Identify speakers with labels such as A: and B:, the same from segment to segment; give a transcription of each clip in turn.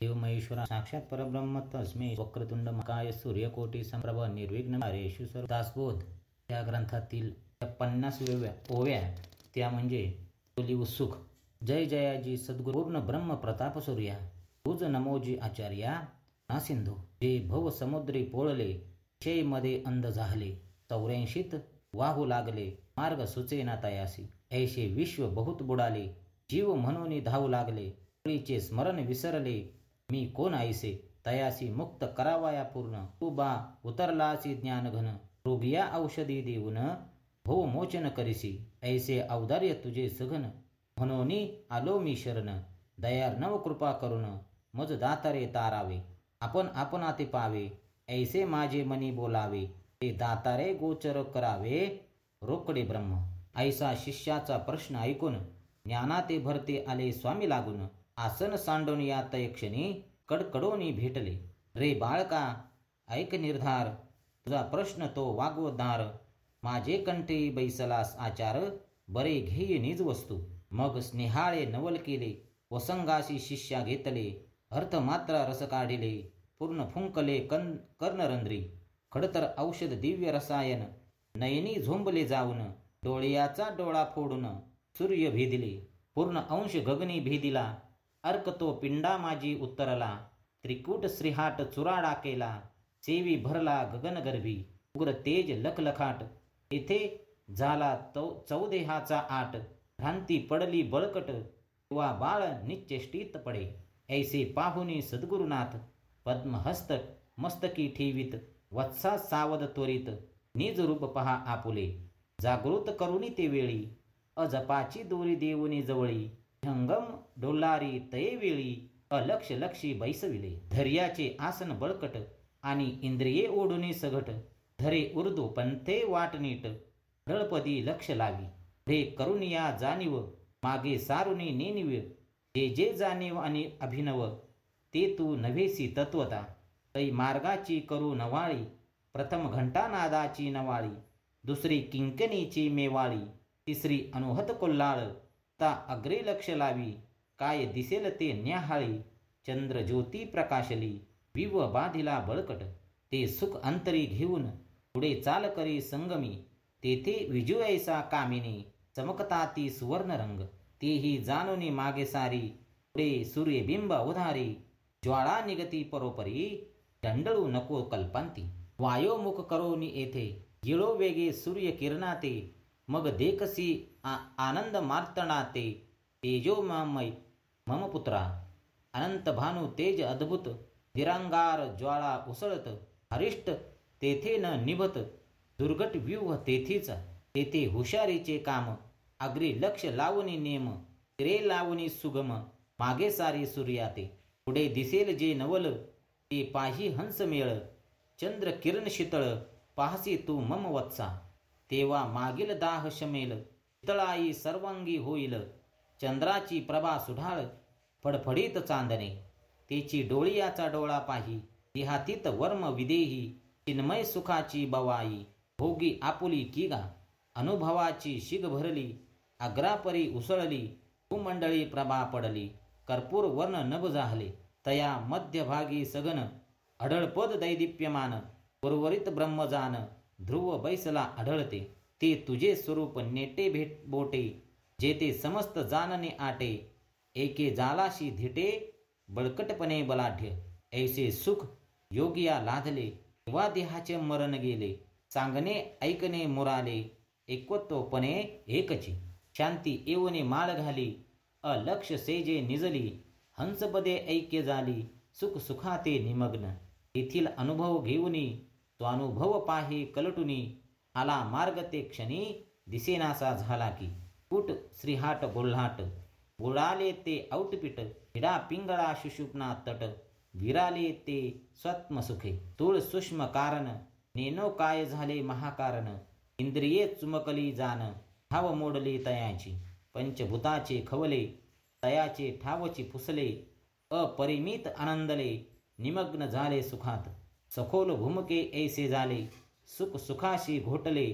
A: देव महेश्वरा साक्षात परब्रह्म तस्मे वक्रतुंड मकाय सूर्यकोटी संप्रभ निर्विघ्न कार्येषु सर्व दासबोध. या ग्रंथातील त्या पन्नास वेव्या ओव्या त्या म्हणजे बोली उत्सुक. जय जयाजी सद्गुरू पूर्ण ब्रह्म प्रताप सूर्या. तुझ नमोजी आचार्या ना सिंधू. जे भव समुद्री पोळले मध्ये अंध झाले. चौऱ्याऐंशीत वाहू लागले मार्ग सुचेना तयासी. ऐशे विश्व बहुत बुडाले जीव म्हणून धावू लागले. स्मरण विसरले मी कोण आईसे? तयासी मुक्त करावाया पूर्ण. तू बा उतरलासी ज्ञानघन. रोगिया औषधी देऊन हो मोचन करीसी. ऐसे औदार्य तुझे सघन. म्हणून आलो मी शरण. दयार नव कृपा करून मज दातारे तारावे. आपण आपणाते पावे. ऐसे माझे मनी बोलावे. ते दातारे गोचर करावे. रोकडे ब्रह्म. ऐसा शिष्याचा प्रश्न ऐकून ज्ञानाते भरते आले स्वामी लागून. आसन सांडून या तयक्षणी कडकडोनी भेटले. रे बाळका ऐक निर्धार. तुझा प्रश्न तो वागवदार माझे कंठी बैसलास आचार. बरे घेई निज वस्तू. मग स्नेहाळे नवल केले. वसंगाशी शिष्या घेतले. अर्थ मात्र रस काढिले. पूर्ण फुंकले कन कर्णरंध्री. खडतर औषध दिव्य रसायन. नयनी झोंबले जाऊन. डोळ्याचा डोळा फोडून सूर्य भेदिले. पूर्ण अंश गगनी भेदिला. अर्क तो पिंडा माझी उत्तरला त्रिकूट श्रीहाट चुराडा केला सेवी भरला गगनगर्भी उग्र तेज लखलखाट येथे झाला तौ चौदेहाचा आट भ्रांती पडली बळकट वा बाळ निश्चेष्टीत पडे. ऐसे पाहुनी सद्गुरुनाथ पद्महस्त मस्तकी ठेवीत वत्सा सावध त्वरित निज रूप पहा आपुले. जागृत करुणी ते वेळी अजपाची दोरी देऊनी जवळी ठंगम डोलारी तयेवेळी अलक्ष लक्षी बैसविले. धैर्याचे आसन बळकट आणि इंद्रिये ओढुनी सघट. धरे उर्दू पंथे वाटनीट रळपदी ढळपदी लक्ष लावी. रे करुणिया जाणीव मागे सारुनी नेनिव जे जे जाणीव आणि अभिनव ते तू नव्हेसी तत्वता. तै मार्गाची करू नवाळी प्रथम घंटानादाची नवाळी. दुसरी किंकणीची मेवाळी तिसरी अनुहत कोल्हाळ. ता अग्रे लक्ष लावी काय दिसेल ते न्याहाळी. चंद्र ज्योती प्रकाशली विव बाधिला बळकट. ते सुख अंतरी घेऊन पुढे चाल करी संगमी. तेथे विजू कामिनी चमकता ती सुवर्ण रंग. तेही जाणुनी मागे सारी पुढे सूर्यबिंब उधारी. ज्वाळा निगती परोपरी दंडळू नको कल्पांती. वायोमुख करोनी येथे गिळो वेगे सूर्य किरणाते. मग देखसी आनंद मार्तणाते तेजोमय मम पुत्रा. अनंत भानू तेज अद्भुत दिरांगार ज्वाळा उसळत हरिष्ट तेथे न निभत दुर्गट व्यूह तेथीच तेथे हुशारीचे काम अग्री लक्ष लावणी नेम तिरे लावणी सुगम मागे सारी सूर्याते. पुढे दिसेल जे नवल ते पाही हंस मेळ चंद्र किरण शीतळ पाहसी तू मम वत्सा. तेव्हा मागील दाह शमेल शीतळाई सर्वांगी होईल. चंद्राची प्रभा सुढाळ फडफडीत चांदणे. तेची डोळियाचा डोळा पाही देहातीत वर्म विदेही चिन्मय सुखाची बवाई. भोगी आपुली किगा अनुभवाची शिग भरली अग्रापरी उसळली कुमंडळी प्रभा पडली. कर्पूर वर्ण नभ झाले तया मध्यभागी सगन अढळपद दैदिप्यमान उर्वरित ब्रह्मजान ध्रुव बैसला आढळते ते तुझे स्वरूप नेटे भेट बोटे जेते समस्त जानने आटे एके जालाशी धिटे बळकटपणे बलाढ्य ऐसे सुख योगिया लाधले वा देहाचे मरण गेले सांगणे ऐकणे मुराले एकवत्वपणे एकची शांती येवने माळ घाली अलक्ष सेजे निजली हंसपदे ऐक्य झाली सुख सुखाते निमग्न येथील अनुभव घेऊनी तो अनुभव पाहे कलटुनी आला मार्ग ते क्षणी दिसेनासा झाला की. कुट श्रीहाट गोल्हाट. बुडाले ते औटपीट हिडा पिंगळा शुशुपना तट. विराले ते स्वत्मसुखे तुळ सूक्ष्म कारण नेनो काय झाले महाकारण. इंद्रिये चुमकली जान ठाव मोडली तयाची. पंचभूताचे खवले तयाचे ठावची फुसले. अपरिमित आनंदले निमग्न झाले सुखात. सखोल भूमके ऐसे झाले सुख सुखाशी घोटले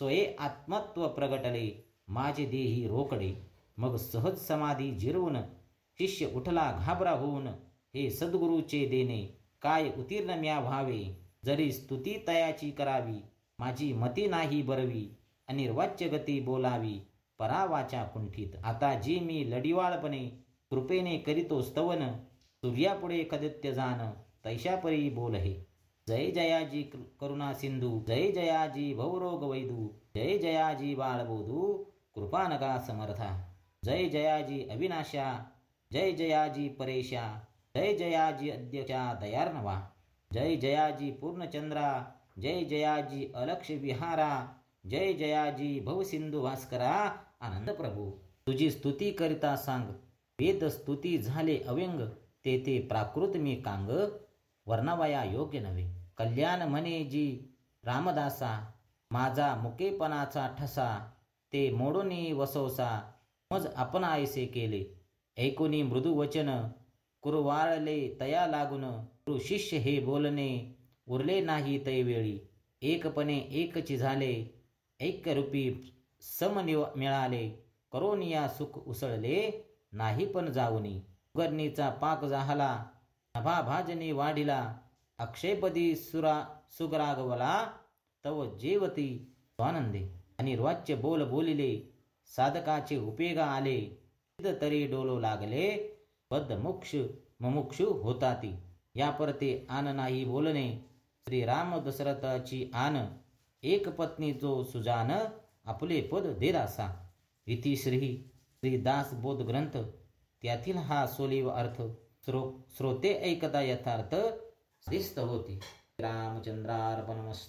A: स्वये आत्मत्व प्रगटले माझे देही रोकडे. मग सहज समाधी जिरवून शिष्य उठला घाबरा होऊन हे सद्गुरूचे देणे काय उत्तीर्ण म्या व्हावे? जरी स्तुती तयाची करावी माझी मती नाही बरवी अनिर्वाच्य गती बोलावी परावाच्या कुंठीत. आता जी मी लढिवाळपणे कृपेने करीतो स्तवन सूर्यापुढे कदित्य जाण तैशापरी बोल हे जय जयाजी करुणा सिंधू जय जयाजी भवरोग वैदू जय जयाजी बाळबोधू कृपानगा समर्था. जय जयाजी अविनाशा जय जयाजी परेशा जय जयाजी अध्यक्षा दयार्णवा जय जयाजी पूर्णचंद्रा जय जयाजी अलक्ष विहारा जय जयाजी भवसिंधू भास्करा आनंद प्रभू. तुझी स्तुती करिता सांग वेद स्तुती झाले अव्यंग ते ते प्राकृत मी कांग वर्णवया योग्य नव्हे कल्याण म्हणे जी रामदासा माझा मुकेपणाचा ठसा ते मोडोनी वसवसा मज आपण आयसे केले ऐकुनी मृदू वचन कुरवाळले तया लागून गुरु शिष्य हे बोलणे उरले नाही तैवेळी एकपणे एकची झाले ऐक्यरूपी समनिव मिळाले करोनिया सुख उसळले नाही पण जाऊनी उगरणीचा पाक झाला नभा भाजनी वाढिला अक्षयपदी सुरा सुगरागवला तव जेवती स्वानंदे. अनिर्वाच्य बोल बोलिले साधकाचे उपेगा आले तरी डोलो लागले बद्ध मोक्ष ममुक्ष होता ती या परते आन नाही बोलणे श्रीराम दशरथाची आन एक पत्नी जो सुजान आपले पद देरासा इति श्री श्री दास बोध ग्रंथ त्यातील हा सोलीव अर्थ. श्रो श्रोते ऐकता यथार्थ दिसत होती. रामचंद्रार्पणमस्त